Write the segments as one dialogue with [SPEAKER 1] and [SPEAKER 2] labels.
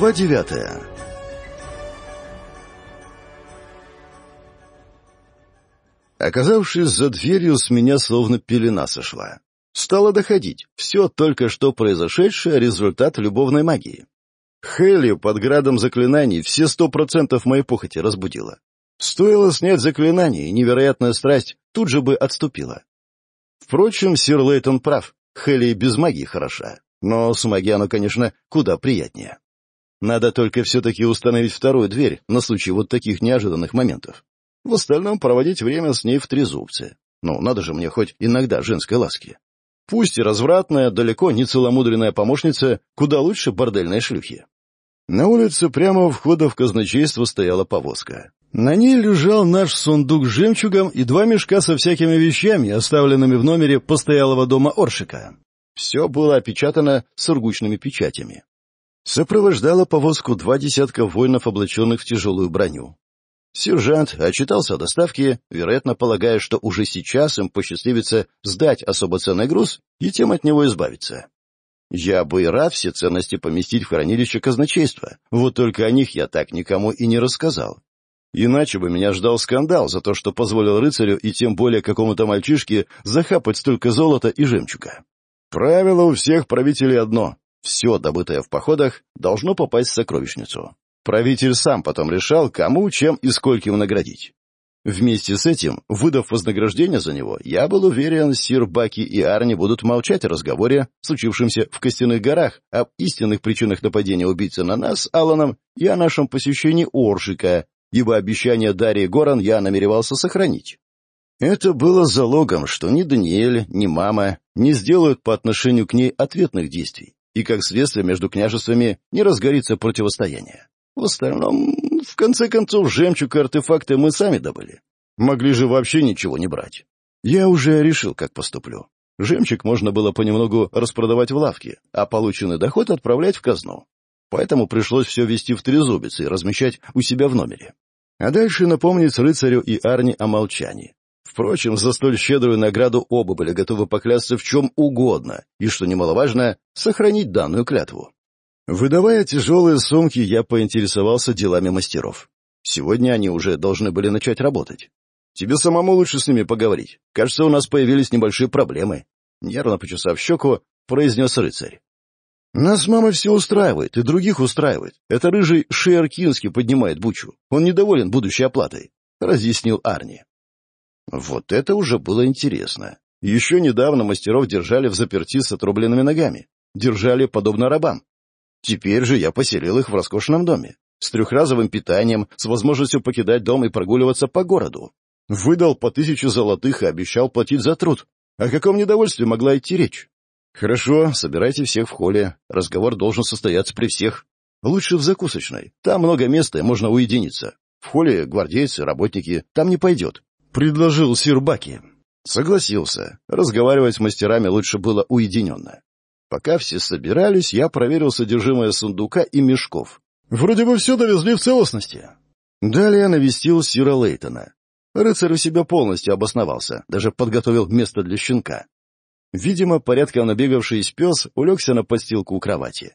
[SPEAKER 1] Глава девятая Оказавшись за дверью, с меня словно пелена сошла. Стало доходить. Все только что произошедшее — результат любовной магии. Хелли под градом заклинаний все сто процентов моей похоти разбудила. Стоило снять заклинание, и невероятная страсть тут же бы отступила. Впрочем, сир Лейтон прав. Хелли без магии хороша. Но с магией оно, конечно, куда приятнее. Надо только все-таки установить вторую дверь на случай вот таких неожиданных моментов. В остальном проводить время с ней в трезубце. Ну, надо же мне хоть иногда женской ласки. Пусть и развратная, далеко не целомудренная помощница, куда лучше бордельной шлюхи. На улице прямо у входа в казначейство стояла повозка. На ней лежал наш сундук с жемчугом и два мешка со всякими вещами, оставленными в номере постоялого дома Оршика. Все было опечатано сургучными печатями. Сопровождала повозку два десятка воинов, облаченных в тяжелую броню. Сержант отчитался о доставке, вероятно, полагая, что уже сейчас им посчастливится сдать особо ценный груз и тем от него избавиться. Я бы и рад все ценности поместить в хранилище казначейства, вот только о них я так никому и не рассказал. Иначе бы меня ждал скандал за то, что позволил рыцарю и тем более какому-то мальчишке захапать столько золота и жемчуга. Правило у всех правителей одно все, добытое в походах, должно попасть в сокровищницу. Правитель сам потом решал, кому, чем и скольким наградить. Вместе с этим, выдав вознаграждение за него, я был уверен, Сир Баки и Арни будут молчать о разговоре, случившемся в Костяных горах, об истинных причинах нападения убийцы на нас, Алланом и о нашем посещении Оршика. ибо обещание Дарьи Горан я намеревался сохранить. Это было залогом, что ни Даниэль, ни мама не сделают по отношению к ней ответных действий и, как следствие, между княжествами не разгорится противостояние. В остальном, в конце концов, жемчуг и артефакты мы сами добыли. Могли же вообще ничего не брать. Я уже решил, как поступлю. Жемчуг можно было понемногу распродавать в лавке, а полученный доход отправлять в казну. Поэтому пришлось все вести в трезубец и размещать у себя в номере. А дальше напомнить рыцарю и Арни о молчании. Впрочем, за столь щедрую награду оба были готовы поклясться в чем угодно, и, что немаловажно, сохранить данную клятву. Выдавая тяжелые сумки, я поинтересовался делами мастеров. Сегодня они уже должны были начать работать. Тебе самому лучше с ними поговорить. Кажется, у нас появились небольшие проблемы. Нервно почесав щеку, произнес рыцарь. «Нас мама все устраивает, и других устраивает. Это рыжий Шиаркинский поднимает бучу. Он недоволен будущей оплатой», — разъяснил Арни. Вот это уже было интересно. Еще недавно мастеров держали в заперти с отрубленными ногами. Держали подобно рабам. Теперь же я поселил их в роскошном доме. С трехразовым питанием, с возможностью покидать дом и прогуливаться по городу. Выдал по тысячу золотых и обещал платить за труд. О каком недовольстве могла идти речь? Хорошо, собирайте всех в холле. Разговор должен состояться при всех. Лучше в закусочной. Там много места, и можно уединиться. В холле гвардейцы, работники. Там не пойдет предложил сир Согласился. Разговаривать с мастерами лучше было уединенно. Пока все собирались, я проверил содержимое сундука и мешков. Вроде бы все довезли в целостности. Далее навестил сира Лейтона. Рыцарь у себя полностью обосновался, даже подготовил место для щенка. Видимо, порядком набегавшийся пес улегся на постилку у кровати.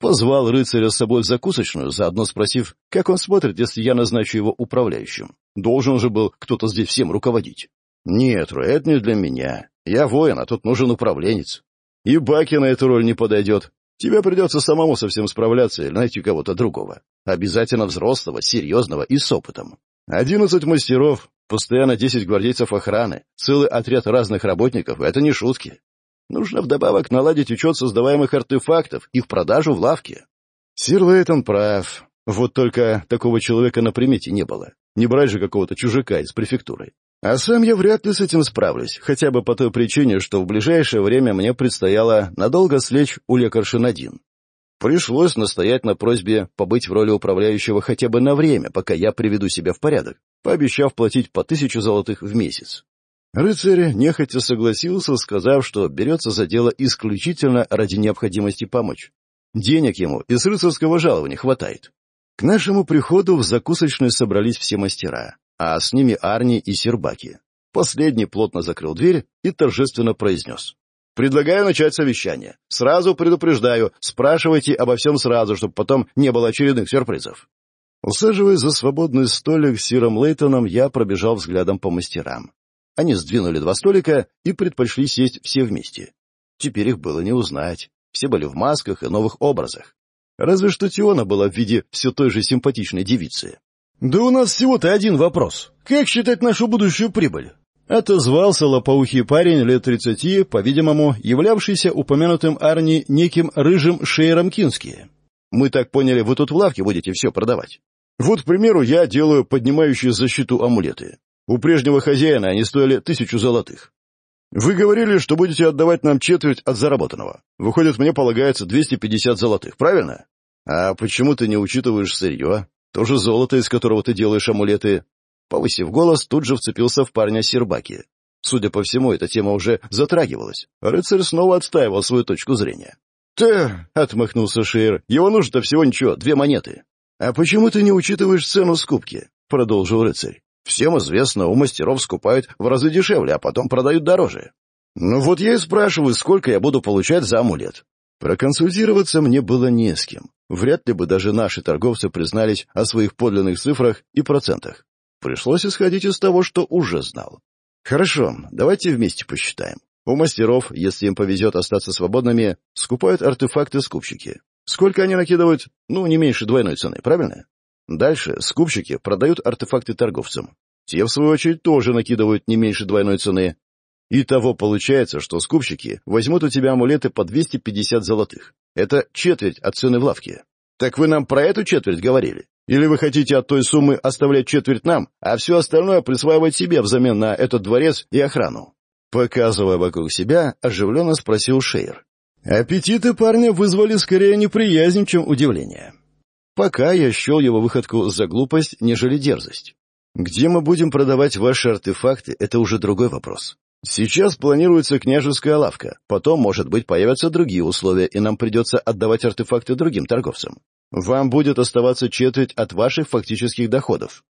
[SPEAKER 1] Позвал рыцаря с собой в закусочную, заодно спросив, как он смотрит, если я назначу его управляющим. Должен же был кто-то здесь всем руководить. Нет, это не для меня. Я воин, а тут нужен управленец. И Баки на эту роль не подойдет. Тебе придется самому совсем справляться или найти кого-то другого. Обязательно взрослого, серьезного и с опытом. Одиннадцать мастеров, постоянно десять гвардейцев охраны, целый отряд разных работников — это не шутки. Нужно вдобавок наладить учет создаваемых артефактов, их продажу в лавке. Сир Лейтон прав. Вот только такого человека на примете не было. Не брать же какого-то чужака из префектуры. А сам я вряд ли с этим справлюсь, хотя бы по той причине, что в ближайшее время мне предстояло надолго слечь у лекаршин-1. Пришлось настоять на просьбе побыть в роли управляющего хотя бы на время, пока я приведу себя в порядок, пообещав платить по тысячу золотых в месяц. Рыцарь нехотя согласился, сказав, что берется за дело исключительно ради необходимости помочь. Денег ему из рыцарского жалования хватает. К нашему приходу в закусочной собрались все мастера, а Они сдвинули два столика и предпочли сесть все вместе. Теперь их было не узнать. Все были в масках и новых образах. Разве что Тиона была в виде все той же симпатичной девицы. «Да у нас всего-то один вопрос. Как считать нашу будущую прибыль?» Отозвался лопоухий парень лет тридцати, по-видимому, являвшийся упомянутым Арни неким рыжим шейром Кински. «Мы так поняли, вы тут в лавке будете все продавать. Вот, к примеру, я делаю поднимающие защиту амулеты. У прежнего хозяина они стоили тысячу золотых. Вы говорили, что будете отдавать нам четверть от заработанного. Выходит, мне полагается 250 золотых, правильно? А почему ты не учитываешь сырье? То же золото, из которого ты делаешь амулеты. Повысив голос, тут же вцепился Всем известно, у мастеров скупают в разы дешевле, а потом продают дороже. Ну вот я и спрашиваю, сколько я буду получать за амулет. Проконсультироваться мне было не с кем. Вряд ли бы даже наши торговцы признались о своих подлинных цифрах и процентах. Пришлось исходить из того, что уже знал. Хорошо, давайте вместе посчитаем. У мастеров, если им повезет остаться свободными, скупают артефакты скупщики. Сколько они накидывают? Ну, не меньше двойной цены, правильно? Дальше скупщики продают артефакты торговцам. Те, в свою очередь, тоже накидывают не меньше двойной цены. Итого получается, что скупщики возьмут у тебя амулеты по 250 золотых. Это четверть от цены в лавке. Так вы нам про эту четверть говорили? Или вы хотите от той суммы оставлять четверть нам, а все остальное присваивать себе взамен на этот дворец и охрану?» Показывая вокруг себя, оживленно спросил Шейр. Аппетиты парня вызвали скорее неприязнь, чем удивление пока я счел его выходку за глупость, нежели дерзость. Где мы будем продавать ваши артефакты, это уже другой вопрос. Сейчас планируется княжеская лавка, потом, может быть, появятся другие условия, и нам придется отдавать артефакты другим торговцам. Вам будет оставаться четверть от ваших фактических доходов.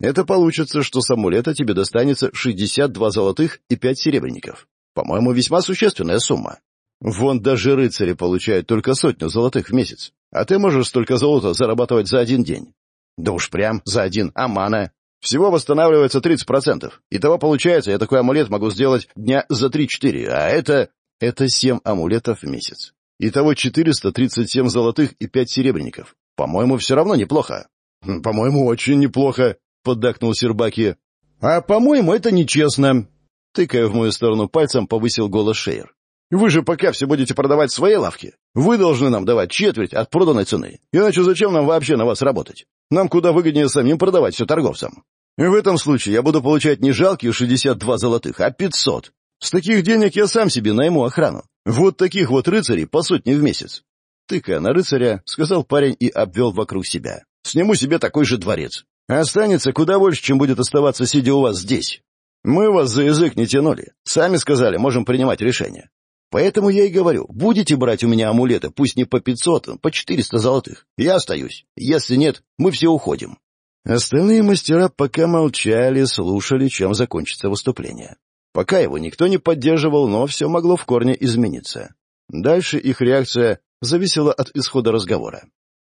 [SPEAKER 1] Это получится, что с амулета тебе достанется 62 золотых и 5 серебряников. По-моему, весьма существенная сумма. Вон даже рыцари получают только сотню золотых в месяц, а ты можешь столько золота зарабатывать за один день. Да уж прям за один амана. Всего восстанавливается 30%. Итого получается, я такой амулет могу сделать дня за 3-4, а это... Это 7 амулетов в месяц. Итого 437 золотых и 5 серебряников. По-моему, все равно неплохо. Хм, по-моему, очень неплохо, поддакнул Сербаки. А по-моему, это нечестно. Тыкая в мою сторону пальцем, повысил голос Шейр. Вы же пока все будете продавать свои лавки. Вы должны нам давать четверть от проданной цены. Иначе зачем нам вообще на вас работать? Нам куда выгоднее самим продавать все торговцам. И в этом случае я буду получать не жалкие 62 золотых, а 500. С таких денег я сам себе найму охрану. Вот таких вот рыцарей по сотне в месяц. Тыкая на рыцаря, сказал парень и обвел вокруг себя. Сниму себе такой же дворец. Останется куда больше, чем будет оставаться, сидя у вас здесь. Мы вас за язык не тянули. Сами сказали, можем принимать решение. Поэтому я и говорю, будете брать у меня амулеты, пусть не по 500, по 400 золотых. Я остаюсь. Если нет, мы все уходим». Остальные мастера пока молчали, слушали, чем закончится выступление. Пока его никто не поддерживал, но все могло в корне измениться. Дальше их реакция зависела от исхода разговора.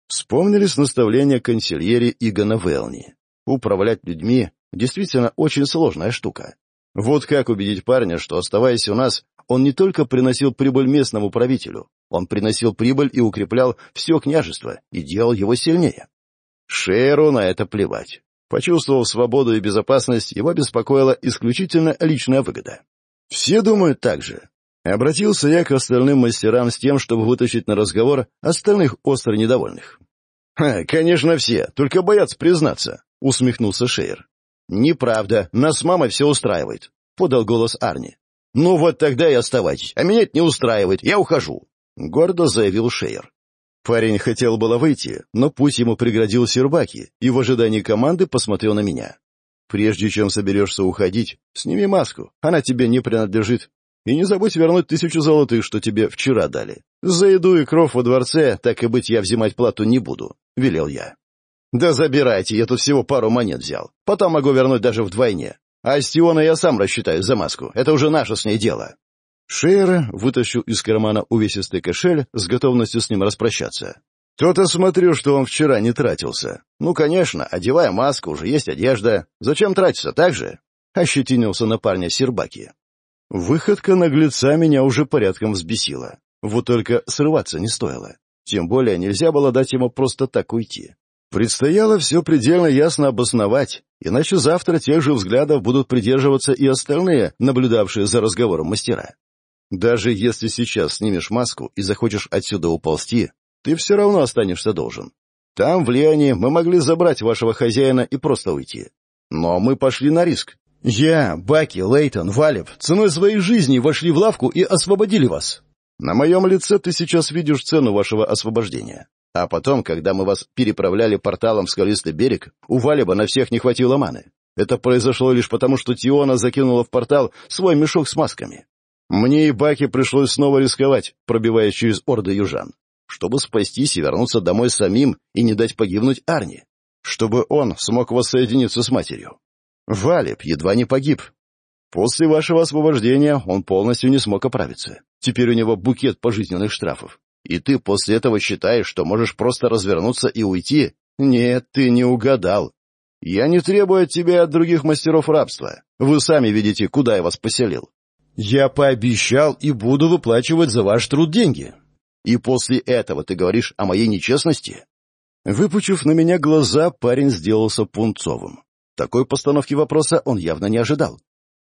[SPEAKER 1] Вспомнились наставления консильери Игона Велни. Управлять людьми действительно очень сложная штука. Вот как убедить парня, что, оставаясь у нас, он не только приносил прибыль местному правителю, он приносил прибыль и укреплял все княжество и делал его сильнее. Шейру на это плевать. Почувствовав свободу и безопасность, его беспокоила исключительно личная выгода. Все думают так же. Обратился я к остальным мастерам с тем, чтобы вытащить на разговор остальных остро недовольных. конечно, все, только боятся признаться», — усмехнулся Шейр. «Неправда, нас мама все устраивает», — подал голос Арни. «Ну вот тогда и оставайтесь, а меня это не устраивает, я ухожу», — гордо заявил Шейер. Парень хотел было выйти, но пусть ему преградил Сербаки и в ожидании команды посмотрел на меня. «Прежде чем соберешься уходить, сними маску, она тебе не принадлежит. И не забудь вернуть тысячу золотых, что тебе вчера дали. За еду и кров во дворце, так и быть, я взимать плату не буду», — велел я. «Да забирайте, я тут всего пару монет взял. Потом могу вернуть даже вдвойне. А Стиона я сам рассчитаю за маску. Это уже наше с ней дело. Шейер вытащил из кармана увесистый кошель с готовностью с ним распрощаться. «То-то смотрю, что он вчера не тратился. Ну, конечно, одевая маску, уже есть одежда. Зачем тратиться, так же?» — ощетинился на парня Предстояло все предельно ясно обосновать, иначе завтра тех же взглядов будут придерживаться и остальные, наблюдавшие за разговором мастера. Даже если сейчас снимешь маску и захочешь отсюда уползти, ты все равно останешься должен. Там, в Лиане, мы могли забрать вашего хозяина и просто уйти. Но мы пошли на риск. Я, Баки, Лейтон, Валев ценой своей жизни вошли в лавку и освободили вас. На моем лице ты сейчас видишь цену вашего освобождения. А потом, когда мы вас переправляли порталом в скалистый берег, у Валиба на всех не хватило маны. Это произошло лишь потому, что Тиона закинула в портал свой мешок с масками. Мне и Баке пришлось снова рисковать, пробиваясь через орды южан, чтобы спастись и вернуться домой самим и не дать погибнуть Арни, чтобы он смог воссоединиться с матерью. Валеб едва не погиб. После вашего освобождения он полностью не смог оправиться. Теперь у него букет пожизненных штрафов и ты после этого считаешь, что можешь просто развернуться и уйти? Нет, ты не угадал. Я не требую от тебя от других мастеров рабства. Вы сами видите, куда я вас поселил. Я пообещал и буду выплачивать за ваш труд деньги. И после этого ты говоришь о моей нечестности? Выпучив на меня глаза, парень сделался пунцовым. Такой постановки вопроса он явно не ожидал.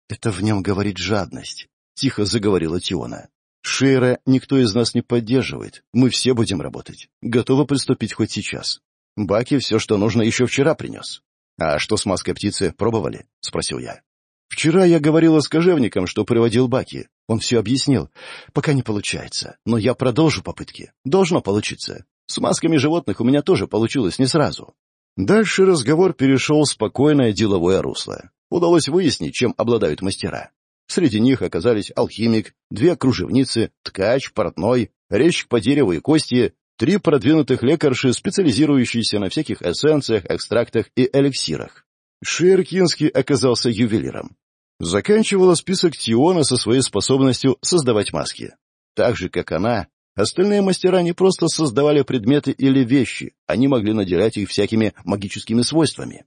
[SPEAKER 1] «Это в нем говорит жадность», — тихо заговорила Тиона. Шира никто из нас не поддерживает. Мы все будем работать. Готовы приступить хоть сейчас. Баки все, что нужно, еще вчера принес. А что с маской птицы, пробовали? — спросил я. Вчера я говорила с кожевником, что приводил Баки. Он все объяснил. Пока не получается. Но я продолжу попытки. Должно получиться. С масками животных у меня тоже получилось не сразу. Дальше разговор перешел в спокойное деловое русло. Удалось выяснить, чем обладают мастера. Среди них оказались алхимик, две кружевницы, ткач, портной, резчик по дереву и кости, три продвинутых лекарши, специализирующиеся на всяких эссенциях, экстрактах и эликсирах. Ширкинский оказался ювелиром. Заканчивала список Тиона со своей способностью создавать маски. Так же, как она, остальные мастера не просто создавали предметы или вещи, они могли наделять их всякими магическими свойствами.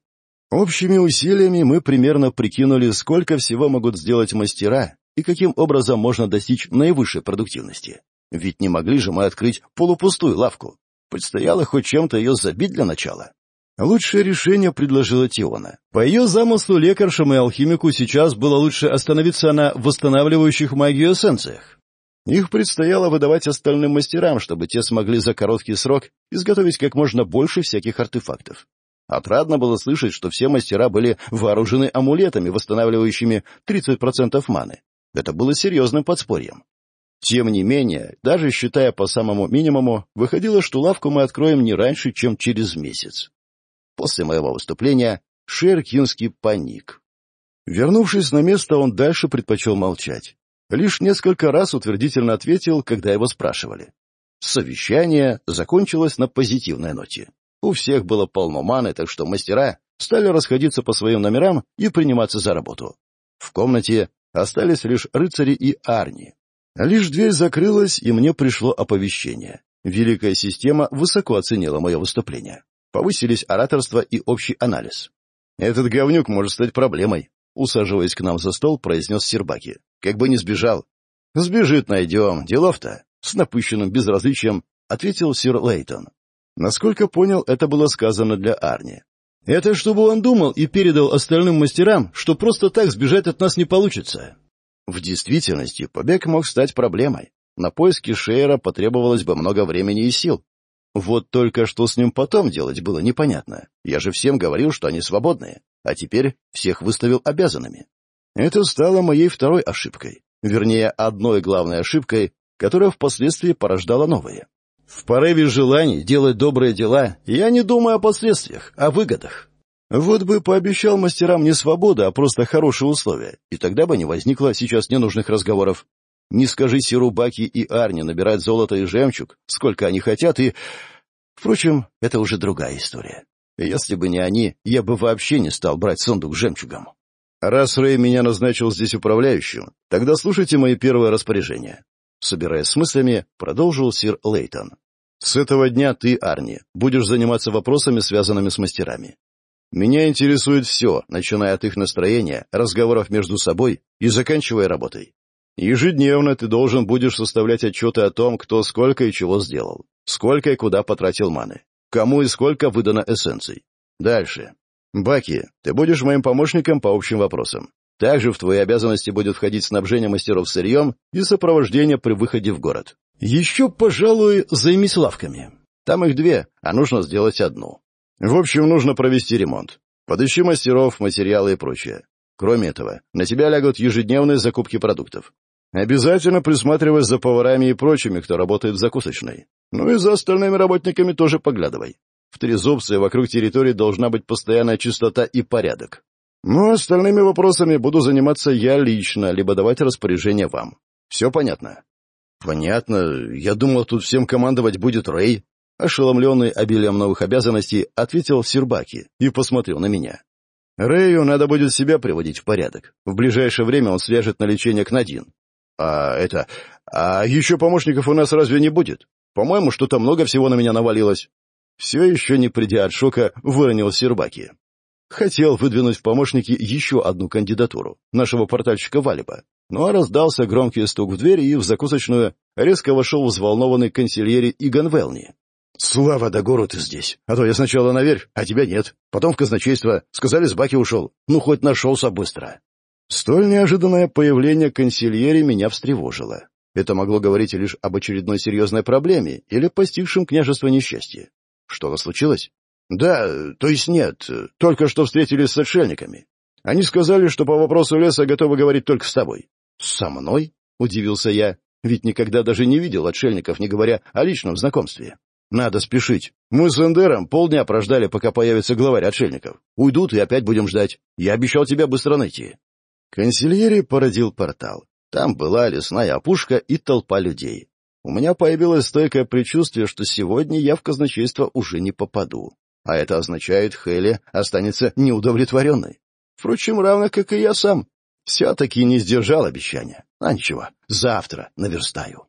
[SPEAKER 1] Общими усилиями мы примерно прикинули, сколько всего могут сделать мастера и каким образом можно достичь наивысшей продуктивности. Ведь не могли же мы открыть полупустую лавку. Предстояло хоть чем-то ее забить для начала. Лучшее решение предложила Тиона. По ее замыслу лекаршам и алхимику сейчас было лучше остановиться на восстанавливающих магию эссенциях. Их предстояло выдавать остальным мастерам, чтобы те смогли за короткий срок изготовить как можно больше всяких артефактов. Отрадно было слышать, что все мастера были вооружены амулетами, восстанавливающими 30% маны. Это было серьезным подспорьем. Тем не менее, даже считая по самому минимуму, выходило, что лавку мы откроем не раньше, чем через месяц. После моего выступления Шеркинский паник. Вернувшись на место, он дальше предпочел молчать. Лишь несколько раз утвердительно ответил, когда его спрашивали. Совещание закончилось на позитивной ноте. У всех было полно маны, так что мастера стали расходиться по своим номерам и приниматься за работу. В комнате остались лишь рыцари и арни. Лишь дверь закрылась, и мне пришло оповещение. Великая система высоко оценила мое выступление. Повысились ораторство и общий анализ. «Этот говнюк может стать проблемой», — усаживаясь к нам за стол, произнес Сербаки. «Как бы не сбежал». «Сбежит найдем, делов-то», — с напыщенным безразличием ответил сир Лейтон. Насколько понял, это было сказано для Арни. Это чтобы он думал и передал остальным мастерам, что просто так сбежать от нас не получится. В действительности побег мог стать проблемой. На поиски Шейра потребовалось бы много времени и сил. Вот только что с ним потом делать было непонятно. Я же всем говорил, что они свободные, а теперь всех выставил обязанными. Это стало моей второй ошибкой. Вернее, одной главной ошибкой, которая впоследствии порождала новые. В порыве желаний делать добрые дела, я не думаю о последствиях, о выгодах. Вот бы пообещал мастерам не свободу, а просто хорошие условия, и тогда бы не возникло сейчас ненужных разговоров. Не скажи Сирубаки и Арни набирать золото и жемчуг, сколько они хотят, и... Впрочем, это уже другая история. Если бы не они, я бы вообще не стал брать сундук с жемчугом. Раз Рэй меня назначил здесь управляющим, тогда слушайте мои первые распоряжения. Собираясь с мыслями, продолжил сир Лейтон. «С этого дня ты, Арни, будешь заниматься вопросами, связанными с мастерами. Меня интересует все, начиная от их настроения, разговоров между собой и заканчивая работой. Ежедневно ты должен будешь составлять отчеты о том, кто сколько и чего сделал, сколько и куда потратил маны, кому и сколько выдано эссенций. Дальше. Баки, ты будешь моим помощником по общим вопросам. Также в твои обязанности будет входить снабжение мастеров сырьем и сопровождение при выходе в город. Еще, пожалуй, займись лавками. Там их две, а нужно сделать одну. В общем, нужно провести ремонт. Подыщи мастеров, материалы и прочее. Кроме этого, на тебя лягут ежедневные закупки продуктов. Обязательно присматривай за поварами и прочими, кто работает в закусочной. Ну и за остальными работниками тоже поглядывай. В Трезубце вокруг территории должна быть постоянная чистота и порядок. Но ну, остальными вопросами буду заниматься я лично, либо давать распоряжение вам. Все понятно?» «Понятно. Я думал, тут всем командовать будет Рэй». Ошеломленный обилием новых обязанностей, ответил Сербаки и посмотрел на меня. «Рэю надо будет себя приводить в порядок. В ближайшее время он свяжет на лечение к Надин. А это... А еще помощников у нас разве не будет? По-моему, что-то много всего на меня навалилось». Все еще не придя от шока, выронил Сербаки. Хотел выдвинуть в помощники еще одну кандидатуру, нашего портальщика Валиба. Но ну, а раздался громкий стук в дверь, и в закусочную резко вошел взволнованный консильери Иган Велни. «Слава да гору ты здесь! А то я сначала наверх, а тебя нет. Потом в казначейство. Сказали, с баки ушел. Ну, хоть нашелся быстро». Столь неожиданное появление консильери меня встревожило. Это могло говорить лишь об очередной серьезной проблеме или постигшем княжество несчастье. Что-то случилось? Да, то есть нет. Только что встретились с отшельниками. Они сказали, что по вопросу леса готовы говорить только с тобой. Со мной? Удивился я. Ведь никогда даже не видел отшельников, не говоря о личном знакомстве. Надо спешить. Мы с Эндером полдня прождали, пока появится главарь отшельников. Уйдут и опять будем ждать. Я обещал тебе быстро найти. Консильери породил портал. Там была лесная опушка и толпа людей. У меня появилось стойкое предчувствие, что сегодня я в казначейство уже не попаду а это означает, Хелли останется неудовлетворенной. Впрочем, равно как и я сам. Все-таки не сдержал обещания. А ничего, завтра наверстаю.